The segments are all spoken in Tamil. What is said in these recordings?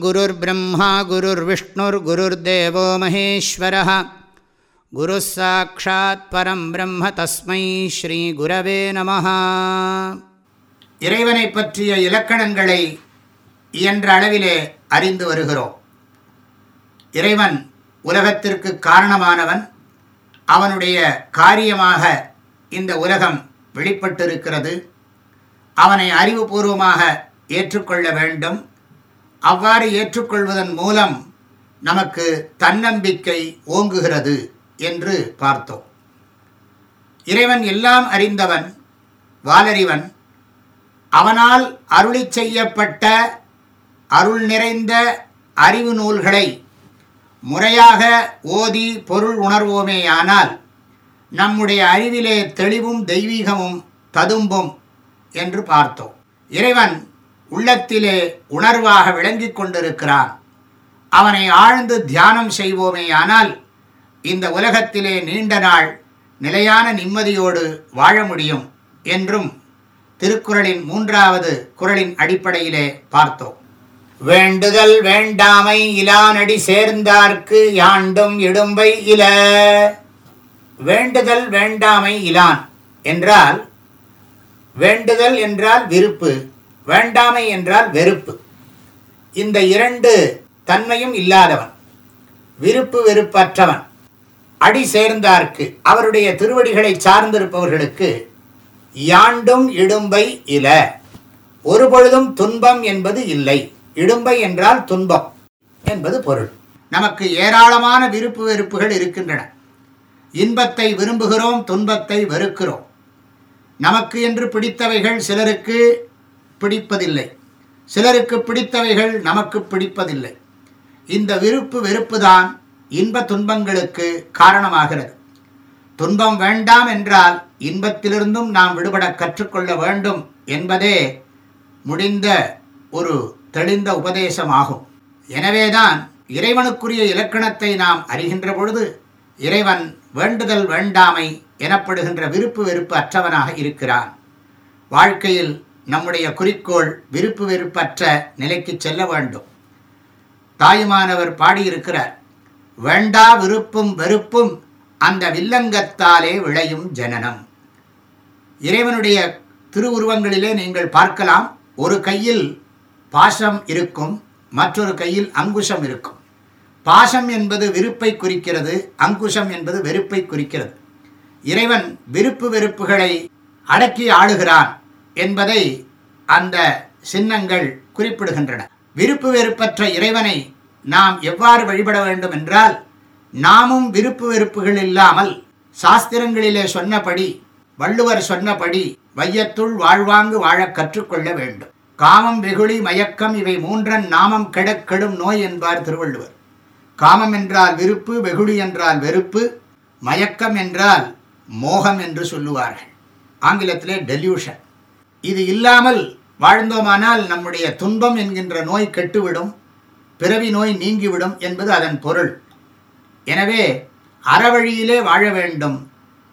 குருர்பிரம்மா குருர்விஷ்ணுர் குருர்தேவோ மகேஸ்வர குரு குருசாட்சாத் பரம் பிரம்ம தஸ்மை ஸ்ரீ குரவே நம இறைவனை பற்றிய இலக்கணங்களை இயன்ற அளவிலே அறிந்து வருகிறோம். இறைவன் உலகத்திற்கு காரணமானவன். அவனுடைய காரியமாக இந்த உலகம் வெளிப்பட்டிருக்கிறது. அவனை அறிவுபூர்வமாக ஏற்றுக்கொள்ள வேண்டும். அவ்வாறு ஏற்றுக்கொள்வதன் மூலம் நமக்கு தன்னம்பிக்கை ஓங்குகிறது என்று பார்த்தோம். இறைவன் எல்லாம் அறிந்தவன் வாலறிவன் அவனால் அருளி செய்யப்பட்ட அருள் நிறைந்த அறிவு நூல்களை முறையாக ஓதி பொருள் உணர்வோமேயானால் நம்முடைய அறிவிலே தெளிவும் தெய்வீகமும் ததும்பும் என்று பார்த்தோம். இறைவன் உள்ளத்திலே உணர்வாக விளங்கிக் கொண்டிருக்கிறான். அவனை ஆழ்ந்து தியானம் செய்வோமேயானால் இந்த உலகத்திலே நீண்ட நாள் நிலையான நிம்மதியோடு வாழ முடியும் என்றும் திருக்குறளின் மூன்றாவது குறளின் அடிப்படையிலே பார்த்தோம். வேண்டுதல் வேண்டாமை இலானடி சேர்ந்தார்க்கு யாண்டும் இடும்பை இல. வேண்டுதல் வேண்டாமை இலான் என்றால் வேண்டுதல் என்றால் விருப்பு. வேண்டாமை என்றால் வெறுப்பு. இந்த இரண்டு தன்மையும் இல்லாதவன் விருப்பு வெறுப்பற்றவன் அடி சேர்ந்தார்க்கு அவருடைய திருவடிகளை சார்ந்திருப்பவர்களுக்கு யாண்டும் இடும்பை இல. ஒருபொழுதும் துன்பம் என்பது இல்லை. இடும்பை என்றால் துன்பம் என்பது பொருள். நமக்கு ஏராளமான விருப்பு வெறுப்புகள் இருக்கின்றன. இன்பத்தை விரும்புகிறோம் துன்பத்தை வெறுக்கிறோம். நமக்கு என்று பிடித்தவைகள் சிலருக்கு பிடிப்பதில்லை. சிலருக்கு பிடித்தவைகள் நமக்கு பிடிப்பதில்லை. இந்த விருப்பு வெறுப்புதான் இன்ப துன்பங்களுக்கு காரணமாகிறது. துன்பம் வேண்டாம் என்றால் இன்பத்திலிருந்தும் நாம் விடுபட கற்றுக்கொள்ள வேண்டும் என்பதே முடிந்த ஒரு தெளிந்த உபதேசமாகும். எனவேதான் இறைவனுக்குரிய இலக்கணத்தை நாம் அறிகின்ற பொழுது இறைவன் வேண்டுதல் வேண்டாமை எனப்படுகின்ற விருப்பு வெறுப்பு அற்றவனாக இருக்கிறான். வாழ்க்கையில் நம்முடைய குறிக்கோள் விருப்பு வெறுப்பற்ற நிலைக்கு செல்ல வேண்டும். தாயுமானவர் பாடியிருக்கிறார் வேண்டா விருப்பும் வெறுப்பும் அந்த வில்லங்கத்தாலே விளையும் ஜனனம். இறைவனுடைய திருவுருவங்களிலே நீங்கள் பார்க்கலாம் ஒரு கையில் பாசம் இருக்கும் மற்றொரு கையில் அங்குஷம் இருக்கும். பாசம் என்பது விருப்பை குறிக்கிறது அங்குஷம் என்பது வெறுப்பை குறிக்கிறது. இறைவன் விருப்பு வெறுப்புகளை அடக்கி ஆளுகிறான். என்பதை அந்த சின்னங்கள் குறிப்பிடுகின்றன. விருப்பு வெறுப்பற்ற இறைவனை நாம் எவ்வாறு வழிபட வேண்டும் என்றால் நாமும் விருப்பு வெறுப்புகள் இல்லாமல் சாஸ்திரங்களிலே சொன்னபடி வள்ளுவர் சொன்னபடி வையத்துள் வாழ்வாங்கு வாழக் கற்றுக்கொள்ள வேண்டும். காமம் வெகுளி மயக்கம் இவை மூன்றன் நாமம் கெடக்கெடும் நோய் என்பார் திருவள்ளுவர். காமம் என்றால் விருப்பு வெகுளி என்றால் வெறுப்பு மயக்கம் என்றால் மோகம் என்று சொல்லுவார்கள். ஆங்கிலத்திலே டெல்யூஷன் இது இல்லாமல் வாழ்ந்தோமானால் நம்முடைய துன்பம் என்கின்ற நோய் கெட்டுவிடும் பிறவி நோய் நீங்கிவிடும் என்பது அதன் பொருள். எனவே அறவழியிலே வாழ வேண்டும்.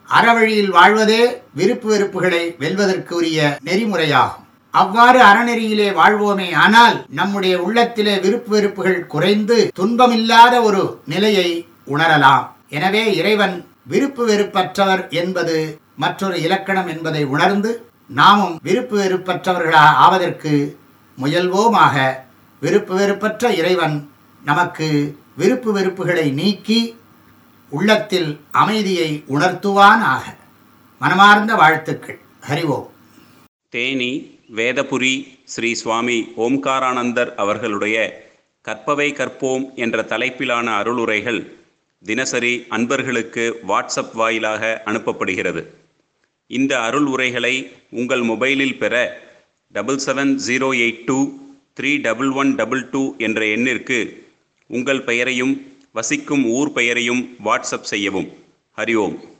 அறவழியில் வாழ்வதே விருப்பு வெறுப்புகளை வெல்வதற்கு உரிய நெறிமுறையாகும். அவ்வாறு அறநெறியிலே வாழ்வோமே ஆனால் நம்முடைய உள்ளத்திலே விருப்பு வெறுப்புகள் குறைந்து துன்பமில்லாத ஒரு நிலையை உணரலாம். எனவே இறைவன் விருப்பு வெறுப்பற்றவர் என்பது மற்றொரு இலக்கணம் என்பதை உணர்ந்து நாமும் விருப்பு வெறுப்பற்றவர்களாக ஆவதற்கு முயல்வோமாக விருப்பு வெறுப்பற்ற இறைவன் நமக்கு விருப்பு வெறுப்புகளை நீக்கி உள்ளத்தில் அமைதியை உணர்த்துவான் ஆக மனமார்ந்த வாழ்த்துக்கள். ஹரிவோம் தேனி வேதபுரி ஸ்ரீ சுவாமி ஓம்காரானந்தர் அவர்களுடைய கற்பவை கற்போம் என்ற தலைப்பிலான அருளுரைகள் தினசரி அன்பர்களுக்கு வாட்ஸ்அப் வாயிலாக அனுப்பப்படுகிறது. இந்த அருள் உரைகளை உங்கள் மொபைலில் பெற double seven zero eight two three double one double two என்ற எண்ணிற்கு உங்கள் பெயரையும் வசிக்கும் ஊர் பெயரையும் வாட்ஸ்அப் செய்யவும். ஹரி ஓம்.